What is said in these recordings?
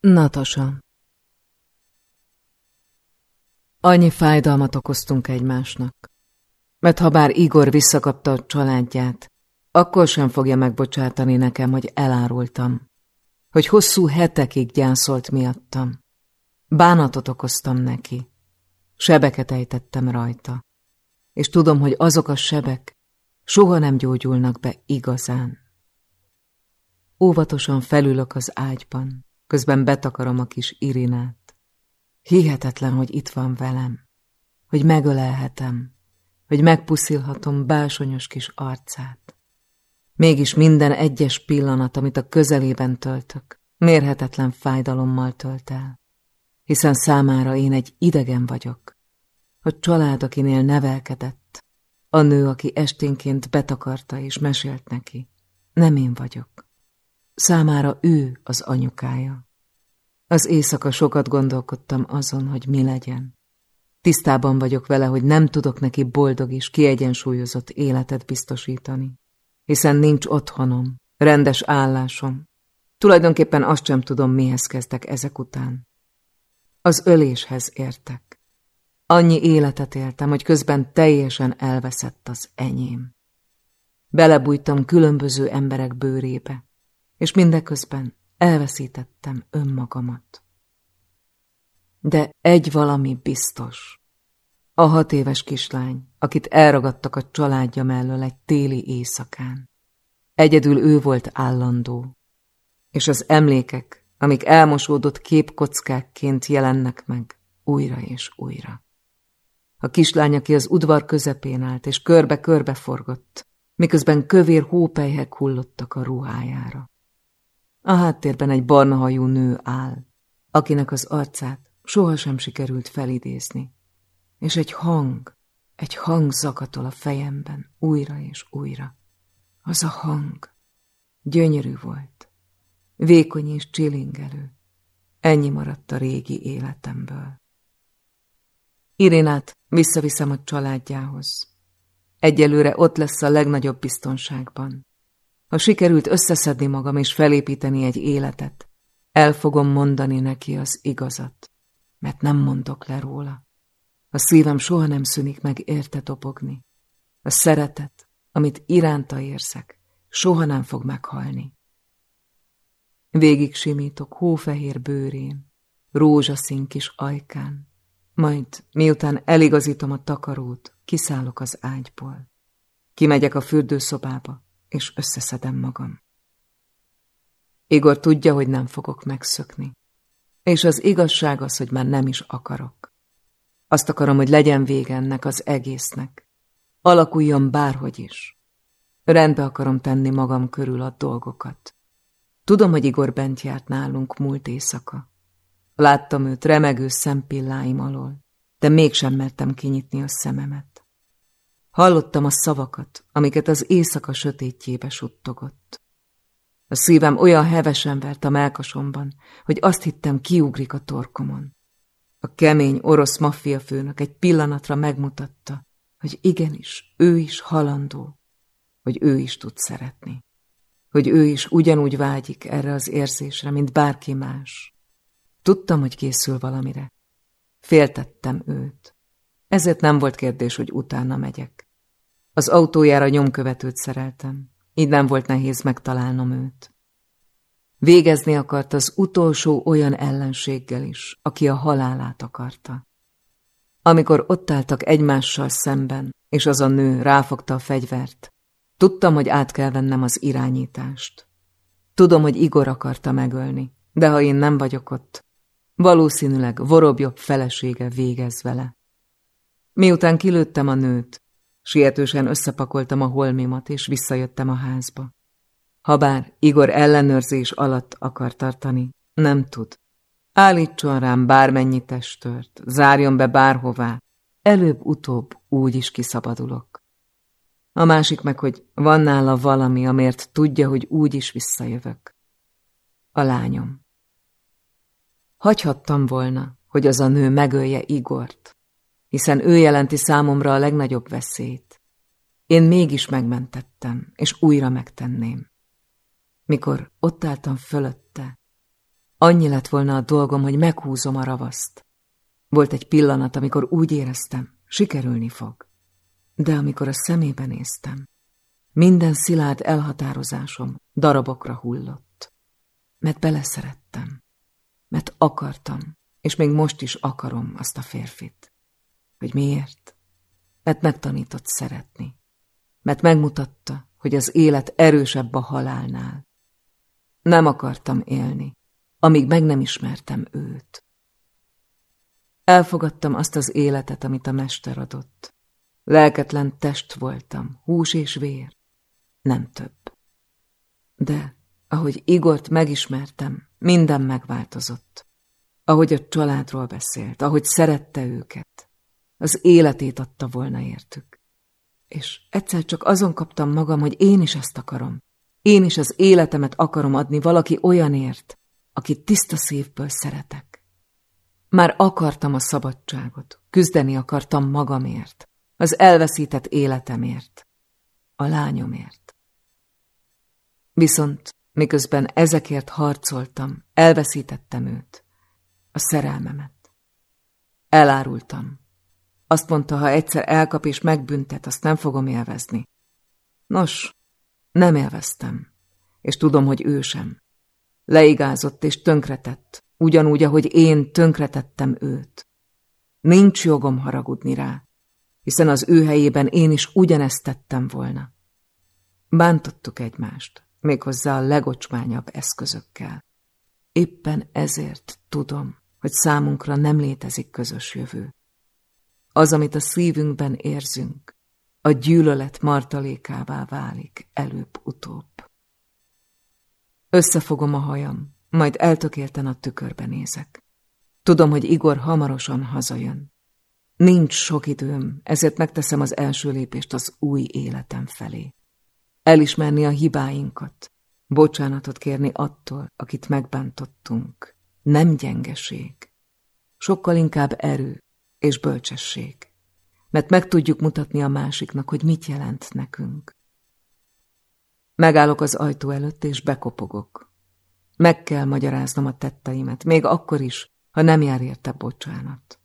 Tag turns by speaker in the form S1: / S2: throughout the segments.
S1: Natasa Annyi fájdalmat okoztunk egymásnak, mert ha bár Igor visszakapta a családját, akkor sem fogja megbocsátani nekem, hogy elárultam, hogy hosszú hetekig gyászolt miattam. Bánatot okoztam neki, sebeket ejtettem rajta, és tudom, hogy azok a sebek soha nem gyógyulnak be igazán. Óvatosan felülök az ágyban, közben betakarom a kis Irinát. Hihetetlen, hogy itt van velem, hogy megölelhetem, hogy megpuszilhatom básonyos kis arcát. Mégis minden egyes pillanat, amit a közelében töltök, mérhetetlen fájdalommal tölt el, hiszen számára én egy idegen vagyok, a család, akinél nevelkedett, a nő, aki esténként betakarta és mesélt neki, nem én vagyok. Számára ő az anyukája. Az éjszaka sokat gondolkodtam azon, hogy mi legyen. Tisztában vagyok vele, hogy nem tudok neki boldog és kiegyensúlyozott életet biztosítani, hiszen nincs otthonom, rendes állásom. Tulajdonképpen azt sem tudom, mihez kezdtek ezek után. Az öléshez értek. Annyi életet éltem, hogy közben teljesen elveszett az enyém. Belebújtam különböző emberek bőrébe, és mindeközben elveszítettem önmagamat. De egy valami biztos. A hat éves kislány, akit elragadtak a családja mellől egy téli éjszakán. Egyedül ő volt állandó, és az emlékek, amik elmosódott képkockákként jelennek meg újra és újra. A kislány, aki az udvar közepén állt, és körbe-körbe forgott, miközben kövér hópelyhek hullottak a ruhájára. A háttérben egy barna hajú nő áll, akinek az arcát sohasem sikerült felidézni, és egy hang, egy hang zakatol a fejemben újra és újra. Az a hang gyönyörű volt, vékony és csilingelő. Ennyi maradt a régi életemből. Irénát visszaviszem a családjához. Egyelőre ott lesz a legnagyobb biztonságban. Ha sikerült összeszedni magam és felépíteni egy életet, el fogom mondani neki az igazat, mert nem mondok le róla. A szívem soha nem szűnik meg érte topogni. A szeretet, amit iránta érzek, soha nem fog meghalni. Végig simítok hófehér bőrén, rózsaszín kis ajkán, majd, miután eligazítom a takarót, kiszállok az ágyból. Kimegyek a fürdőszobába, és összeszedem magam. Igor tudja, hogy nem fogok megszökni. És az igazság az, hogy már nem is akarok. Azt akarom, hogy legyen vége ennek az egésznek. Alakuljon bárhogy is. Rendbe akarom tenni magam körül a dolgokat. Tudom, hogy Igor bent járt nálunk múlt éjszaka. Láttam őt remegő szempilláim alól, de mégsem mertem kinyitni a szememet. Hallottam a szavakat, amiket az éjszaka sötétjébe suttogott. A szívem olyan hevesen vert a melkasomban, hogy azt hittem kiugrik a torkomon. A kemény orosz maffia főnök egy pillanatra megmutatta, hogy igenis, ő is halandó, hogy ő is tud szeretni, hogy ő is ugyanúgy vágyik erre az érzésre, mint bárki más. Tudtam, hogy készül valamire. Féltettem őt. Ezért nem volt kérdés, hogy utána megyek. Az autójára nyomkövetőt szereltem, így nem volt nehéz megtalálnom őt. Végezni akart az utolsó olyan ellenséggel is, aki a halálát akarta. Amikor ott álltak egymással szemben, és az a nő ráfogta a fegyvert, tudtam, hogy át kell vennem az irányítást. Tudom, hogy Igor akarta megölni, de ha én nem vagyok ott, valószínűleg vorobjobb felesége végez vele. Miután kilőttem a nőt, Sietősen összepakoltam a holmimat, és visszajöttem a házba. Habár Igor ellenőrzés alatt akar tartani, nem tud. Állítson rám bármennyi testört, zárjon be bárhová, előbb-utóbb úgy is kiszabadulok. A másik meg, hogy van nála valami, amért tudja, hogy úgy is visszajövök. A lányom. Hagyhattam volna, hogy az a nő megölje Igort, hiszen ő jelenti számomra a legnagyobb veszélyt. Én mégis megmentettem, és újra megtenném. Mikor ott álltam fölötte, Annyi lett volna a dolgom, hogy meghúzom a ravaszt. Volt egy pillanat, amikor úgy éreztem, sikerülni fog. De amikor a szemébe néztem, minden szilárd elhatározásom darabokra hullott. Mert beleszerettem, mert akartam, és még most is akarom azt a férfit. Hogy miért? Mert megtanított szeretni. Mert megmutatta, hogy az élet erősebb a halálnál. Nem akartam élni, amíg meg nem ismertem őt. Elfogadtam azt az életet, amit a mester adott. Lelketlen test voltam, hús és vér, nem több. De, ahogy Igort megismertem, minden megváltozott. Ahogy a családról beszélt, ahogy szerette őket, az életét adta volna értük. És egyszer csak azon kaptam magam, hogy én is ezt akarom. Én is az életemet akarom adni valaki olyanért, akit tiszta szívből szeretek. Már akartam a szabadságot, küzdeni akartam magamért, az elveszített életemért, a lányomért. Viszont miközben ezekért harcoltam, elveszítettem őt, a szerelmemet. Elárultam. Azt mondta, ha egyszer elkap és megbüntet, azt nem fogom élvezni. Nos, nem élveztem, és tudom, hogy ő sem. Leigázott és tönkretett, ugyanúgy, ahogy én tönkretettem őt. Nincs jogom haragudni rá, hiszen az ő helyében én is ugyanezt tettem volna. Bántottuk egymást, méghozzá a legocsmányabb eszközökkel. Éppen ezért tudom, hogy számunkra nem létezik közös jövő. Az, amit a szívünkben érzünk, a gyűlölet martalékává válik előbb-utóbb. Összefogom a hajam, majd eltökélten a tükörbe nézek. Tudom, hogy Igor hamarosan hazajön. Nincs sok időm, ezért megteszem az első lépést az új életem felé. Elismerni a hibáinkat, bocsánatot kérni attól, akit megbántottunk. Nem gyengeség. Sokkal inkább erő és bölcsesség. Mert meg tudjuk mutatni a másiknak, hogy mit jelent nekünk. Megállok az ajtó előtt, és bekopogok. Meg kell magyaráznom a tetteimet, még akkor is, ha nem jár érte bocsánat.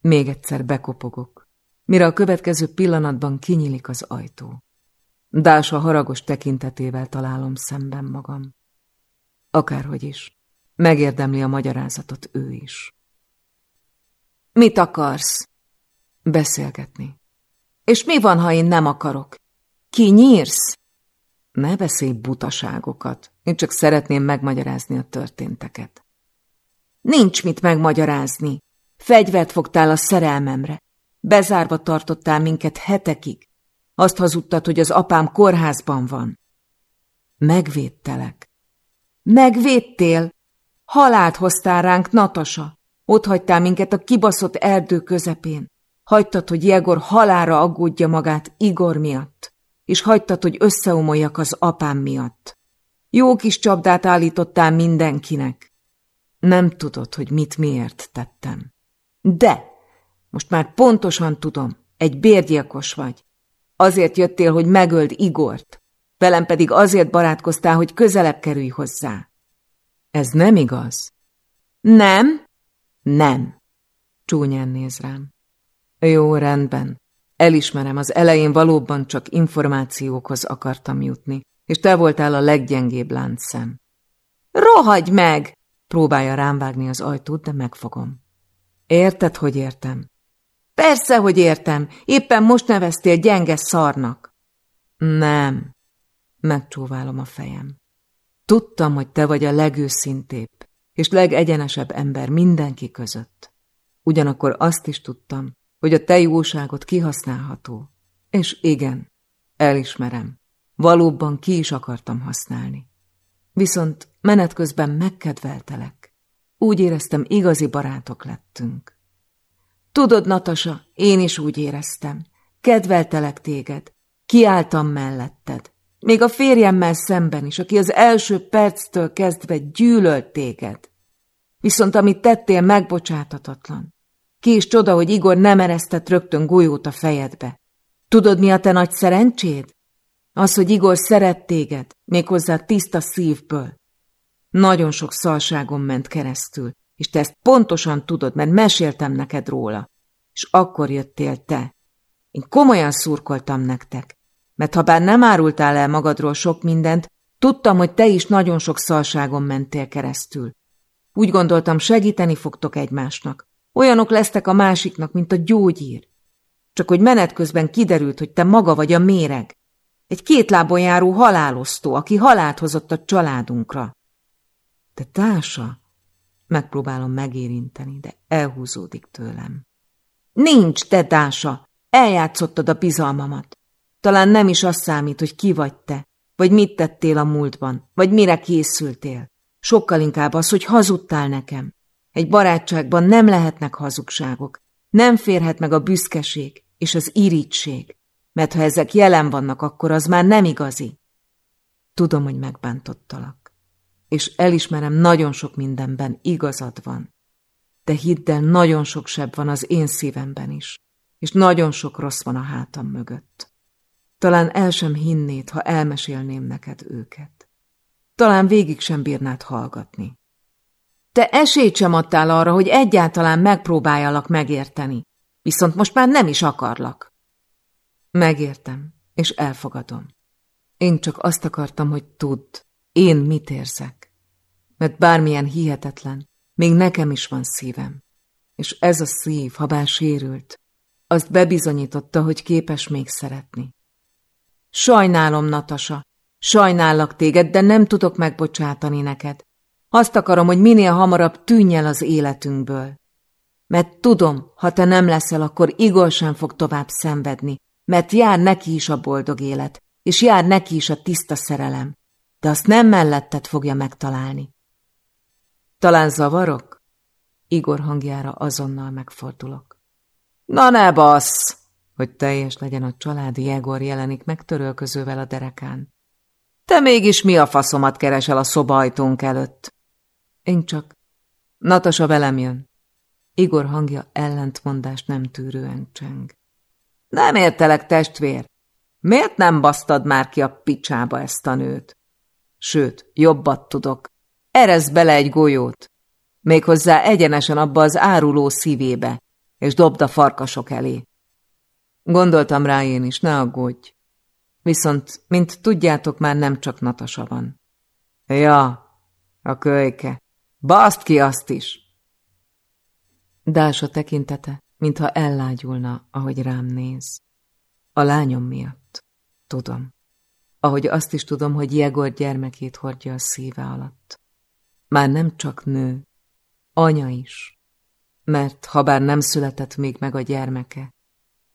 S1: Még egyszer bekopogok, mire a következő pillanatban kinyílik az ajtó. Dása haragos tekintetével találom szemben magam. Akárhogy is, megérdemli a magyarázatot ő is. Mit akarsz? Beszélgetni. És mi van, ha én nem akarok? Ki nyírsz? Ne beszélj butaságokat, én csak szeretném megmagyarázni a történteket. Nincs mit megmagyarázni. Fegyvert fogtál a szerelmemre. Bezárva tartottál minket hetekig. Azt hazudtad, hogy az apám kórházban van. Megvédtelek. Megvédtél? Halált hoztál ránk, Natasa. Ott hagytál minket a kibaszott erdő közepén. Hagytad, hogy Jegor halára aggódja magát Igor miatt és hagytad, hogy összeomoljak az apám miatt. Jó kis csapdát állítottál mindenkinek. Nem tudod, hogy mit miért tettem. De, most már pontosan tudom, egy bérgyilkos vagy. Azért jöttél, hogy megöld Igort, velem pedig azért barátkoztál, hogy közelebb kerülj hozzá. Ez nem igaz. Nem? Nem. Csúnyán néz rám. Jó, rendben. Elismerem, az elején valóban csak információkhoz akartam jutni, és te voltál a leggyengébb láncszem. Rohagy meg! Próbálja rám vágni az ajtót, de megfogom. Érted, hogy értem? Persze, hogy értem. Éppen most neveztél gyenge szarnak. Nem. Megcsóválom a fejem. Tudtam, hogy te vagy a legőszintébb és legegyenesebb ember mindenki között. Ugyanakkor azt is tudtam, hogy a te jóságot kihasználható. És igen, elismerem, valóban ki is akartam használni. Viszont menet közben megkedveltelek. Úgy éreztem, igazi barátok lettünk. Tudod, Natasa, én is úgy éreztem. Kedveltelek téged. Kiálltam melletted. Még a férjemmel szemben is, aki az első perctől kezdve gyűlölt téged. Viszont amit tettél, megbocsátatatlan. Ki is csoda, hogy Igor nem eresztett rögtön golyót a fejedbe. Tudod, mi a te nagy szerencséd? Az, hogy Igor szeret téged, méghozzá tiszta szívből. Nagyon sok szalságon ment keresztül, és te ezt pontosan tudod, mert meséltem neked róla. És akkor jöttél te. Én komolyan szurkoltam nektek, mert ha bár nem árultál el magadról sok mindent, tudtam, hogy te is nagyon sok szalságon mentél keresztül. Úgy gondoltam, segíteni fogtok egymásnak. Olyanok lesztek a másiknak, mint a gyógyír. Csak hogy menet közben kiderült, hogy te maga vagy a méreg. Egy két lábon járó halálosztó, aki halált hozott a családunkra. Te társa? Megpróbálom megérinteni, de elhúzódik tőlem. Nincs, te társa! Eljátszottad a bizalmamat. Talán nem is az számít, hogy ki vagy te, vagy mit tettél a múltban, vagy mire készültél. Sokkal inkább az, hogy hazudtál nekem. Egy barátságban nem lehetnek hazugságok. Nem férhet meg a büszkeség és az irítség, mert ha ezek jelen vannak, akkor az már nem igazi. Tudom, hogy megbántottalak, és elismerem, nagyon sok mindenben igazad van. De hidd el, nagyon sok seb van az én szívemben is, és nagyon sok rossz van a hátam mögött. Talán el sem hinnéd, ha elmesélném neked őket. Talán végig sem bírnád hallgatni. Te esélyt sem adtál arra, hogy egyáltalán megpróbáljalak megérteni, viszont most már nem is akarlak. Megértem, és elfogadom. Én csak azt akartam, hogy tudd, én mit érzek. Mert bármilyen hihetetlen, még nekem is van szívem. És ez a szív, ha bár sérült, azt bebizonyította, hogy képes még szeretni. Sajnálom, Natasa, sajnállak téged, de nem tudok megbocsátani neked. Azt akarom, hogy minél hamarabb tűnj az életünkből. Mert tudom, ha te nem leszel, akkor Igor sem fog tovább szenvedni, mert jár neki is a boldog élet, és jár neki is a tiszta szerelem, de azt nem melletted fogja megtalálni. Talán zavarok? Igor hangjára azonnal megfordulok. Na ne bassz! Hogy teljes legyen a családi Jegor jelenik meg törölközővel a derekán. Te mégis mi a faszomat keresel a szobajtunk előtt? Én csak... Natasa velem jön. Igor hangja ellentmondást nem tűrően cseng. Nem értelek, testvér. Miért nem basztad már ki a picsába ezt a nőt? Sőt, jobbat tudok. Eresz bele egy golyót. Méghozzá egyenesen abba az áruló szívébe, és dobd a farkasok elé. Gondoltam rá én is, ne aggódj. Viszont, mint tudjátok, már nem csak Natasa van. Ja, a kölyke. Baszd ki azt is! Dása tekintete, mintha ellágyulna, ahogy rám néz. A lányom miatt. Tudom. Ahogy azt is tudom, hogy Jegor gyermekét hordja a szíve alatt. Már nem csak nő, anya is. Mert ha bár nem született még meg a gyermeke,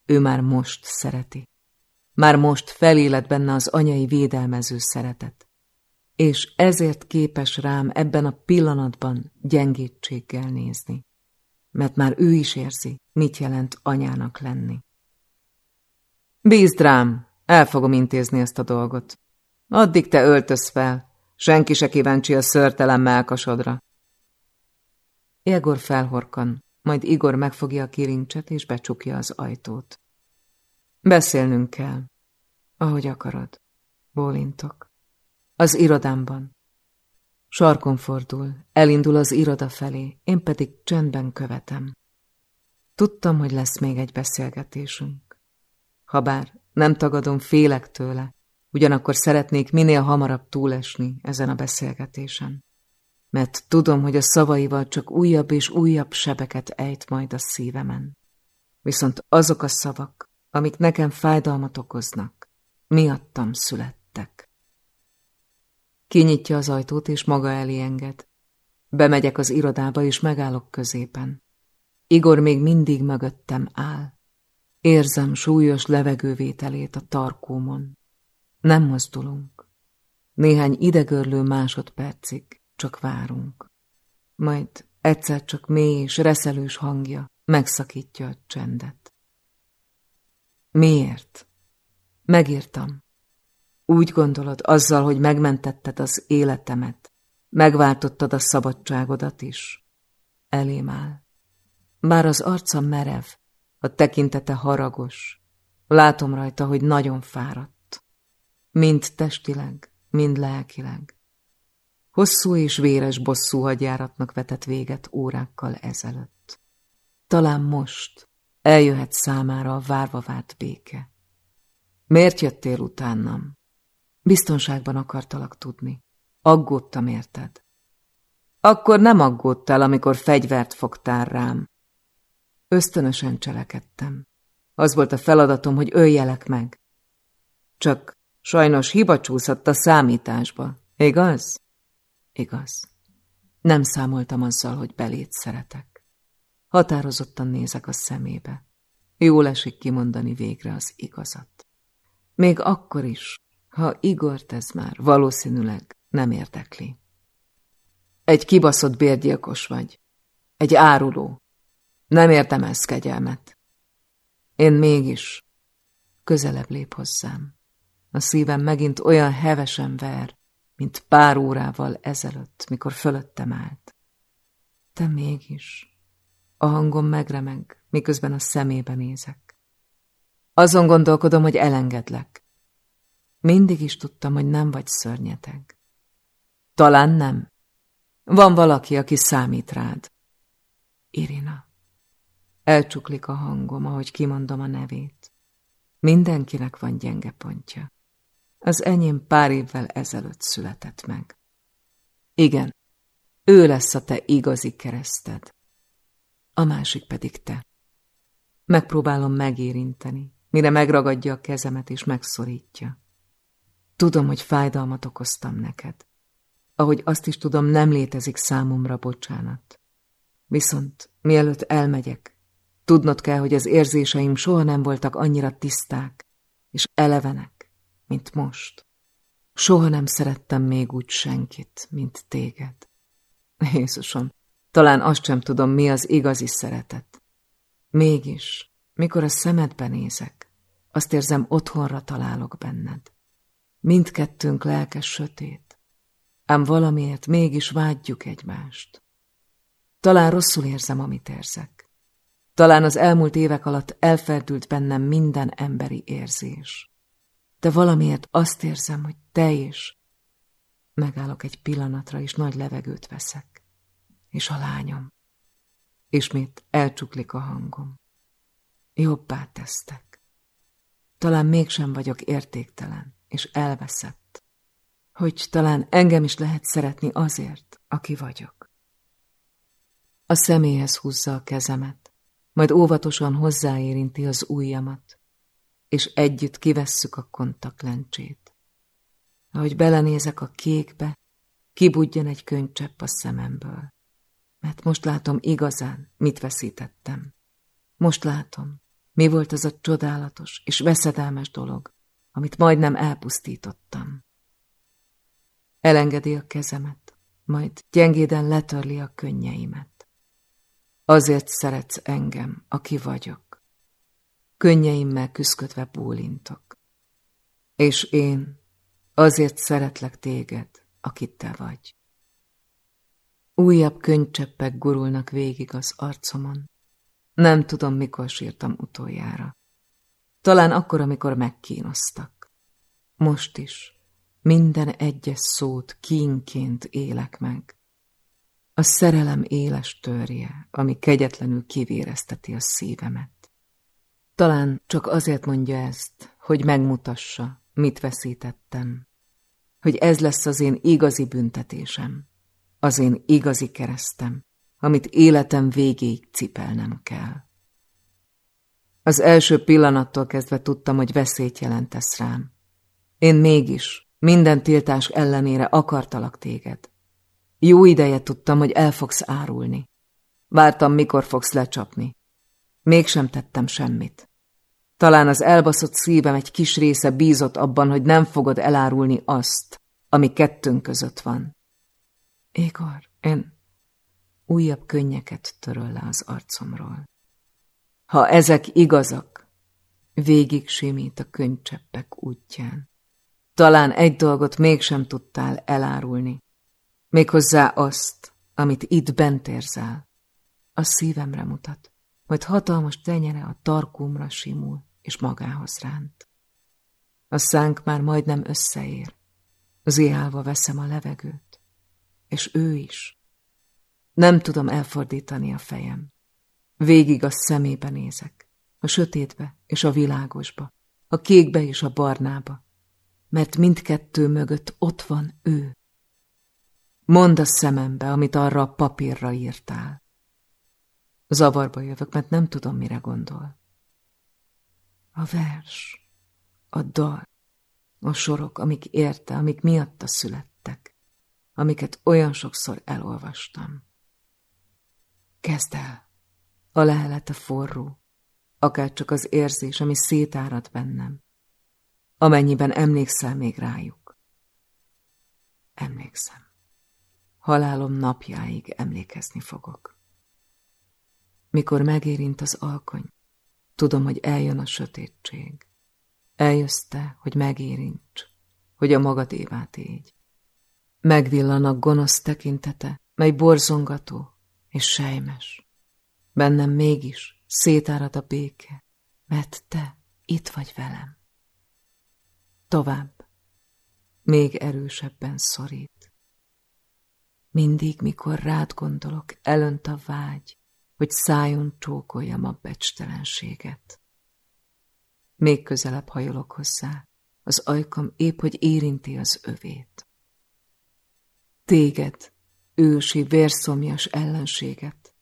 S1: ő már most szereti. Már most felélet benne az anyai védelmező szeretet. És ezért képes rám ebben a pillanatban gyengétséggel nézni mert már ő is érzi, mit jelent anyának lenni. Bízd rám, el fogom intézni ezt a dolgot. Addig te öltöz fel, senki se kíváncsi a szörtelen melkasodra. Egor felhorkan, majd Igor megfogja a kilincset és becsukja az ajtót. Beszélnünk kell, ahogy akarod. Bólintok. Az irodámban. Sarkon fordul, elindul az iroda felé, én pedig csendben követem. Tudtam, hogy lesz még egy beszélgetésünk. Habár nem tagadom, félek tőle, ugyanakkor szeretnék minél hamarabb túlesni ezen a beszélgetésen. Mert tudom, hogy a szavaival csak újabb és újabb sebeket ejt majd a szívemen. Viszont azok a szavak, amik nekem fájdalmat okoznak, miattam születtek. Kinyitja az ajtót, és maga elé enged. Bemegyek az irodába, és megállok középen. Igor még mindig mögöttem áll. Érzem súlyos levegővételét a tarkómon. Nem mozdulunk. Néhány idegörlő másodpercig csak várunk. Majd egyszer csak mély és reszelős hangja megszakítja a csendet. Miért? Megírtam. Úgy gondolod, azzal, hogy megmentetted az életemet, megváltottad a szabadságodat is. Elém áll. Bár az arca merev, a tekintete haragos, látom rajta, hogy nagyon fáradt. Mind testileg, mind lelkileg. Hosszú és véres bosszú hadjáratnak vetett véget órákkal ezelőtt. Talán most eljöhet számára a várva várt béke. Miért jöttél utánam? Biztonságban akartalak tudni. Aggódtam érted. Akkor nem aggódtál, amikor fegyvert fogtál rám. Ösztönösen cselekedtem. Az volt a feladatom, hogy öljelek meg. Csak sajnos hiba csúszott a számításba, igaz? Igaz. Nem számoltam azzal, hogy belét szeretek. Határozottan nézek a szemébe. Jól esik kimondani végre az igazat. Még akkor is, ha Igort ez már valószínűleg nem érdekli. Egy kibaszott bérgyilkos vagy. Egy áruló. Nem értem ezt kegyelmet. Én mégis közelebb lép hozzám. A szívem megint olyan hevesen ver, mint pár órával ezelőtt, mikor fölöttem állt. Te mégis. A hangom megremeg, miközben a szemébe nézek. Azon gondolkodom, hogy elengedlek. Mindig is tudtam, hogy nem vagy szörnyeteg. Talán nem. Van valaki, aki számít rád. Irina. Elcsuklik a hangom, ahogy kimondom a nevét. Mindenkinek van gyenge pontja. Az enyém pár évvel ezelőtt született meg. Igen, ő lesz a te igazi kereszted. A másik pedig te. Megpróbálom megérinteni, mire megragadja a kezemet és megszorítja. Tudom, hogy fájdalmat okoztam neked. Ahogy azt is tudom, nem létezik számomra bocsánat. Viszont mielőtt elmegyek, tudnod kell, hogy az érzéseim soha nem voltak annyira tiszták és elevenek, mint most. Soha nem szerettem még úgy senkit, mint téged. Jézusom, talán azt sem tudom, mi az igazi szeretet. Mégis, mikor a szemedbe nézek, azt érzem, otthonra találok benned. Mindkettőnk lelke sötét, ám valamiért mégis vágyjuk egymást. Talán rosszul érzem, amit érzek. Talán az elmúlt évek alatt elferdült bennem minden emberi érzés. De valamiért azt érzem, hogy te is. Megállok egy pillanatra, és nagy levegőt veszek. És a lányom. Ismét elcsuklik a hangom. Jobbá tesztek. Talán mégsem vagyok értéktelen és elveszett, hogy talán engem is lehet szeretni azért, aki vagyok. A személyhez húzza a kezemet, majd óvatosan hozzáérinti az ujjamat, és együtt kivesszük a kontaktlencsét. Ahogy belenézek a kékbe, kibudjan egy könycsepp a szememből, mert most látom igazán, mit veszítettem. Most látom, mi volt az a csodálatos és veszedelmes dolog, amit majdnem elpusztítottam. Elengedi a kezemet, majd gyengéden letörli a könnyeimet. Azért szeretsz engem, aki vagyok. Könnyeimmel küszködve bólintok. És én azért szeretlek téged, aki te vagy. Újabb könycseppek gurulnak végig az arcomon. Nem tudom, mikor sírtam utoljára. Talán akkor, amikor megkínoztak. Most is minden egyes szót kínként élek meg. A szerelem éles törje, ami kegyetlenül kivérezteti a szívemet. Talán csak azért mondja ezt, hogy megmutassa, mit veszítettem. Hogy ez lesz az én igazi büntetésem, az én igazi keresztem, amit életem végéig cipelnem kell. Az első pillanattól kezdve tudtam, hogy veszélyt jelentesz rám. Én mégis, minden tiltás ellenére akartalak téged. Jó ideje tudtam, hogy el fogsz árulni. Vártam, mikor fogsz lecsapni. Mégsem tettem semmit. Talán az elbaszott szívem egy kis része bízott abban, hogy nem fogod elárulni azt, ami kettőnk között van. Égor, én újabb könnyeket töröl le az arcomról. Ha ezek igazak, végig simít a könycseppek útján. Talán egy dolgot mégsem tudtál elárulni, méghozzá azt, amit itt bent érzel. A szívemre mutat, majd hatalmas tenyere a tarkumra simul, és magához ránt. A szánk már majdnem összeér. Zéhálva veszem a levegőt. és ő is. Nem tudom elfordítani a fejem. Végig a szemébe nézek, a sötétbe és a világosba, a kékbe és a barnába, mert mindkettő mögött ott van ő. Mondd a szemembe, amit arra a papírra írtál. Zavarba jövök, mert nem tudom, mire gondol. A vers, a dal, a sorok, amik érte, amik miatta születtek, amiket olyan sokszor elolvastam. Kezd el, a lehelete forró, akár csak az érzés, ami szétárad bennem, amennyiben emlékszel még rájuk. Emlékszem. Halálom napjáig emlékezni fogok. Mikor megérint az alkony, tudom, hogy eljön a sötétség. Eljössz te, hogy megérints, hogy a magadévát égy. Megvillan a gonosz tekintete, mely borzongató és sejmes. Bennem mégis szétárad a béke, mert te itt vagy velem. Tovább, még erősebben szorít. Mindig, mikor rád gondolok, elönt a vágy, hogy szájon csókoljam a becstelenséget. Még közelebb hajolok hozzá, az ajkam épp, hogy érinti az övét. Téged, ősi, vérszomjas ellenséget,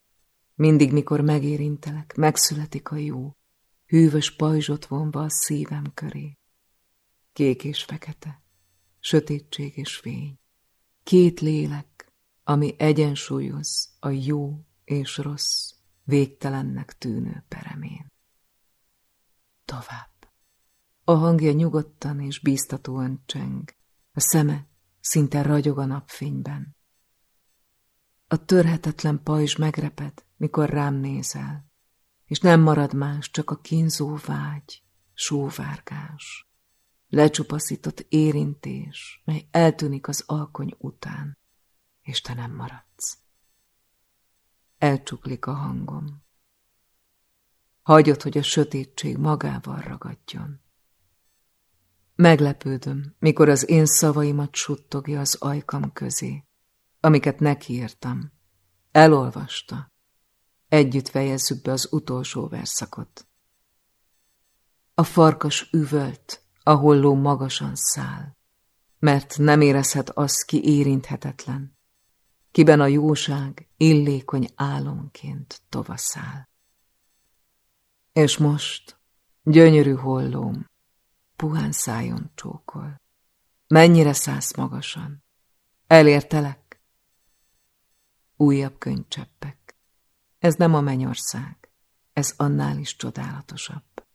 S1: mindig, mikor megérintelek, megszületik a jó, hűvös pajzsot vonva a szívem köré. Kék és fekete, sötétség és fény, két lélek, ami egyensúlyoz a jó és rossz, végtelennek tűnő peremén. Tovább. A hangja nyugodtan és bíztatóan cseng, a szeme szinte ragyog a napfényben. A törhetetlen pajzs megreped, mikor rám nézel, és nem marad más, csak a kínzó vágy, sóvárgás, lecsupaszított érintés, mely eltűnik az alkony után, és te nem maradsz. Elcsuklik a hangom. Hagyod, hogy a sötétség magával ragadjon. Meglepődöm, mikor az én szavaimat suttogja az ajkam közé, amiket nekiírtam. Elolvasta. Együtt fejezzük be az utolsó verszakot. A farkas üvölt, a holló magasan száll, mert nem érezhet az, ki érinthetetlen, kiben a jóság illékony álomként tovaszál. És most, gyönyörű hollóm, puhán szájon csókol. Mennyire szállsz magasan? Elértelek? Újabb könycseppek. Ez nem a mennyország, ez annál is csodálatosabb.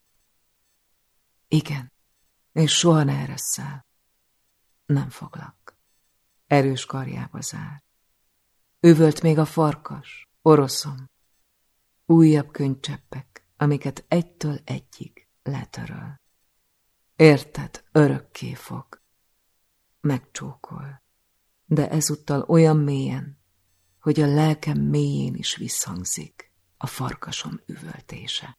S1: Igen, és soha ne ereszel. Nem foglak. Erős karjába zár. Üvölt még a farkas, oroszom. Újabb könycseppek, amiket egytől egyig letöröl. Érted, örökké fog. Megcsókol, de ezúttal olyan mélyen, hogy a lelkem mélyén is visszhangzik a farkasom üvöltése.